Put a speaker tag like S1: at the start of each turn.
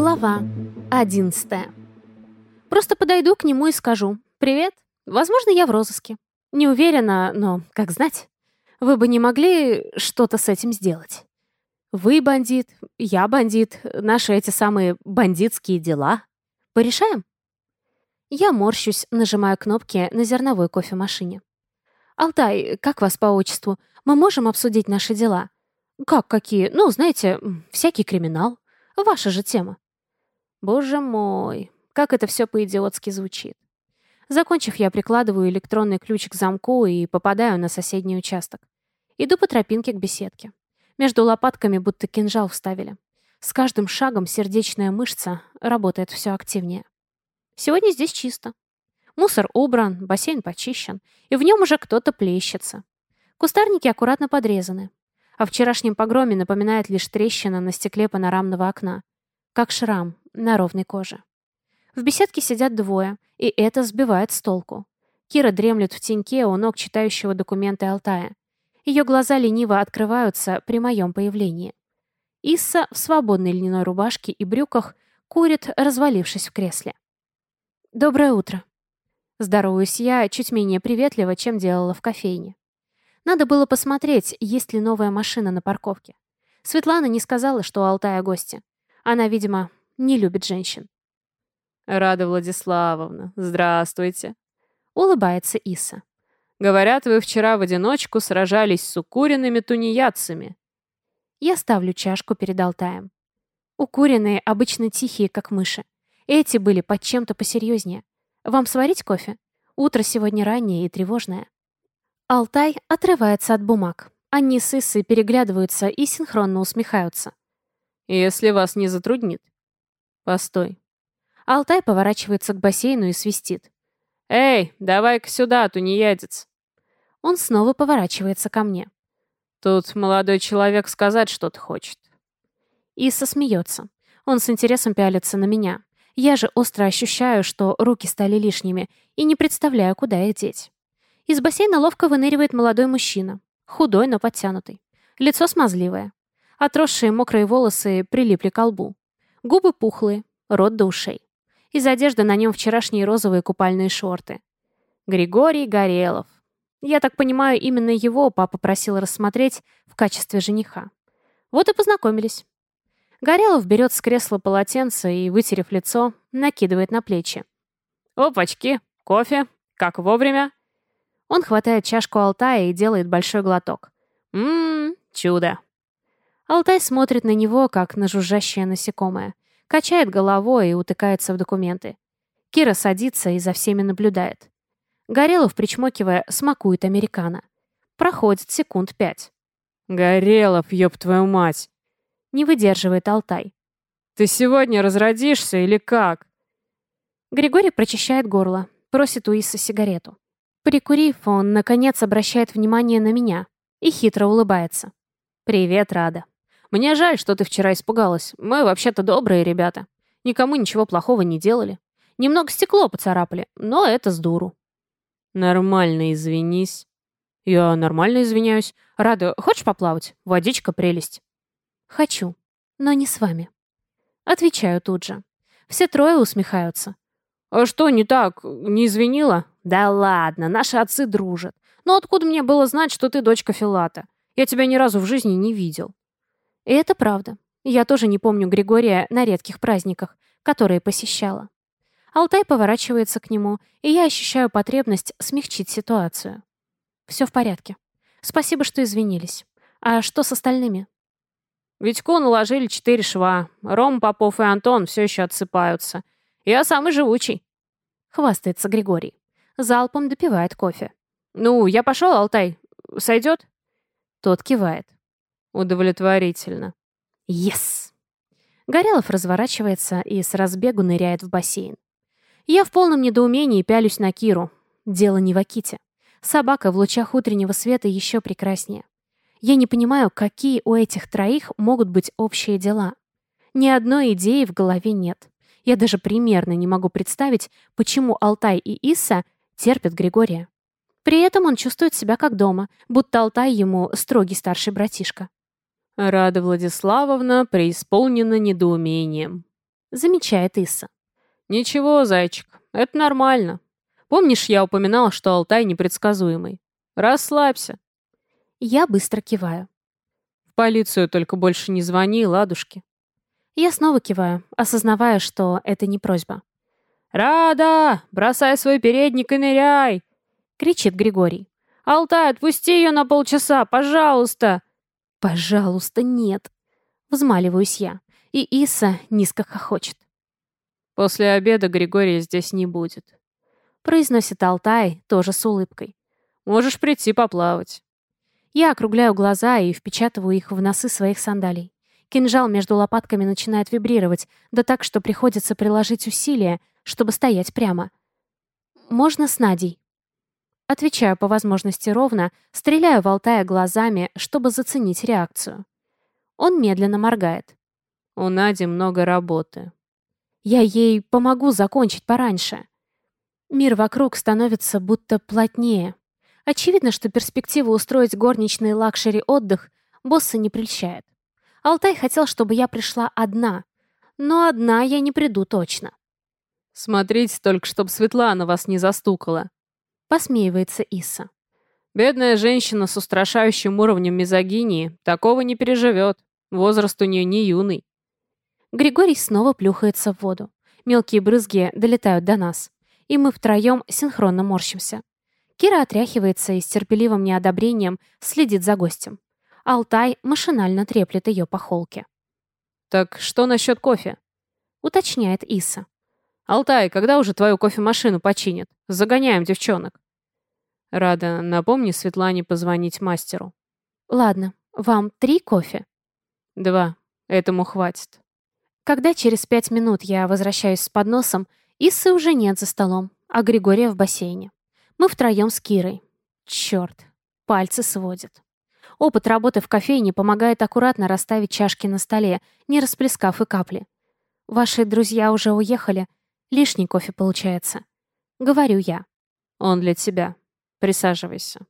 S1: Глава 11. Просто подойду к нему и скажу «Привет, возможно, я в розыске». Не уверена, но как знать. Вы бы не могли что-то с этим сделать? Вы бандит, я бандит, наши эти самые бандитские дела. Порешаем? Я морщусь, нажимая кнопки на зерновой кофемашине. «Алтай, как вас по отчеству? Мы можем обсудить наши дела?» «Как какие? Ну, знаете, всякий криминал. Ваша же тема». Боже мой, как это все по-идиотски звучит. Закончив, я прикладываю электронный ключ к замку и попадаю на соседний участок. Иду по тропинке к беседке. Между лопатками будто кинжал вставили. С каждым шагом сердечная мышца работает все активнее. Сегодня здесь чисто. Мусор убран, бассейн почищен, и в нем уже кто-то плещется. Кустарники аккуратно подрезаны. О вчерашнем погроме напоминает лишь трещина на стекле панорамного окна, как шрам на ровной коже. В беседке сидят двое, и это сбивает с толку. Кира дремлет в теньке у ног читающего документы Алтая. Ее глаза лениво открываются при моем появлении. Исса в свободной льняной рубашке и брюках курит, развалившись в кресле. «Доброе утро». Здороваюсь я чуть менее приветливо, чем делала в кофейне. Надо было посмотреть, есть ли новая машина на парковке. Светлана не сказала, что у Алтая гости. Она, видимо, не любит женщин.
S2: «Рада Владиславовна, здравствуйте», — улыбается
S1: Иса.
S2: «Говорят, вы вчера в одиночку сражались с укуренными тунеядцами».
S1: Я ставлю чашку перед Алтаем. Укуренные обычно тихие, как мыши. Эти были под чем-то посерьезнее. Вам сварить кофе? Утро сегодня раннее и тревожное. Алтай отрывается от бумаг. Они с Иссой переглядываются и синхронно усмехаются.
S2: «Если вас не затруднит». «Постой».
S1: Алтай поворачивается к бассейну и свистит.
S2: «Эй, давай-ка сюда, тунеядец».
S1: Он снова поворачивается ко мне.
S2: «Тут молодой человек сказать что-то хочет».
S1: Исса смеется. Он с интересом пялится на меня. Я же остро ощущаю, что руки стали лишними, и не представляю, куда их деть. Из бассейна ловко выныривает молодой мужчина. Худой, но подтянутый. Лицо смазливое. Отросшие мокрые волосы прилипли к лбу. Губы пухлые, рот до ушей. Из одежды на нем вчерашние розовые купальные шорты. Григорий Горелов. Я так понимаю, именно его папа просил рассмотреть в качестве жениха. Вот и познакомились. Горелов берет с кресла полотенце и, вытерев лицо, накидывает на плечи.
S2: «Опачки! Кофе! Как вовремя!»
S1: Он хватает чашку Алтая и делает большой глоток.
S2: «Ммм, чудо!»
S1: Алтай смотрит на него, как на жужжащее насекомое. Качает головой и утыкается в документы. Кира садится и за всеми наблюдает. Горелов, причмокивая, смакует американо. Проходит секунд пять.
S2: «Горелов, ёб твою мать!»
S1: Не выдерживает Алтай.
S2: «Ты сегодня разродишься или как?»
S1: Григорий прочищает горло, просит у Исы сигарету. Прикурив, он, наконец, обращает внимание на меня и хитро улыбается. «Привет, Рада. Мне жаль, что ты вчера испугалась. Мы вообще-то добрые ребята. Никому ничего плохого не делали. Немного стекло поцарапали, но это с дуру».
S2: «Нормально извинись».
S1: «Я нормально извиняюсь. Рада, хочешь поплавать? Водичка прелесть». «Хочу, но не с вами». Отвечаю тут же. Все трое усмехаются.
S2: «А что не так? Не извинила?»
S1: «Да ладно, наши отцы дружат. Но откуда мне было знать, что ты дочка Филата? Я тебя ни разу в жизни не видел». И это правда. Я тоже не помню Григория на редких праздниках, которые посещала. Алтай поворачивается к нему, и я ощущаю потребность смягчить ситуацию. Все в порядке. Спасибо, что извинились. А что с остальными?
S2: Витьку наложили четыре шва. Ром, Попов и Антон все еще отсыпаются. Я самый живучий.
S1: Хвастается Григорий залпом допивает кофе.
S2: «Ну, я пошел, Алтай. Сойдет?»
S1: Тот кивает.
S2: «Удовлетворительно».
S1: «Ес!» Горелов разворачивается и с разбегу ныряет в бассейн. Я в полном недоумении пялюсь на Киру. Дело не в Аките. Собака в лучах утреннего света еще прекраснее. Я не понимаю, какие у этих троих могут быть общие дела. Ни одной идеи в голове нет. Я даже примерно не могу представить, почему Алтай и Иса терпит Григория. При этом он чувствует себя как дома, будто Алтай ему строгий старший братишка.
S2: Рада Владиславовна преисполнена недоумением.
S1: Замечает Исса.
S2: Ничего, зайчик, это нормально. Помнишь, я упоминал, что Алтай непредсказуемый? Расслабься.
S1: Я быстро киваю.
S2: В полицию только больше не звони, ладушки.
S1: Я снова киваю, осознавая, что это не просьба.
S2: «Рада! Бросай свой передник и ныряй!»
S1: — кричит Григорий.
S2: «Алтай, отпусти ее на полчаса, пожалуйста!»
S1: «Пожалуйста, нет!» — взмаливаюсь я, и Иса низко хохочет.
S2: «После обеда Григория здесь не будет», —
S1: произносит Алтай, тоже с улыбкой.
S2: «Можешь прийти поплавать».
S1: Я округляю глаза и впечатываю их в носы своих сандалий. Кинжал между лопатками начинает вибрировать, да так, что приходится приложить усилия, чтобы стоять прямо. «Можно с Надей?» Отвечаю по возможности ровно, стреляю в Алтая глазами, чтобы заценить реакцию. Он медленно моргает.
S2: «У Нади много работы».
S1: «Я ей помогу закончить пораньше». Мир вокруг становится будто плотнее. Очевидно, что перспектива устроить горничный luxury отдых босса не прельщает. Алтай хотел, чтобы я пришла одна, но одна я не приду точно.
S2: «Смотрите только, чтоб Светлана вас не застукала», — посмеивается Иса. «Бедная женщина с устрашающим уровнем мизогинии такого не переживет. Возраст у нее не юный».
S1: Григорий снова плюхается в воду. Мелкие брызги долетают до нас, и мы втроем синхронно морщимся. Кира отряхивается и с терпеливым неодобрением следит за гостем. Алтай машинально треплет ее по холке.
S2: «Так что насчет кофе?»
S1: — уточняет Иса.
S2: «Алтай, когда уже твою кофемашину починят? Загоняем девчонок». Рада, напомни Светлане позвонить мастеру.
S1: «Ладно, вам три кофе?»
S2: «Два. Этому хватит».
S1: Когда через пять минут я возвращаюсь с подносом, Иссы уже нет за столом, а Григория в бассейне. Мы втроем с Кирой. Черт, пальцы сводят. Опыт работы в кофейне помогает аккуратно расставить чашки на столе, не расплескав и капли. Ваши друзья уже уехали, Лишний кофе получается. Говорю я.
S2: Он для тебя. Присаживайся.